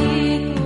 You.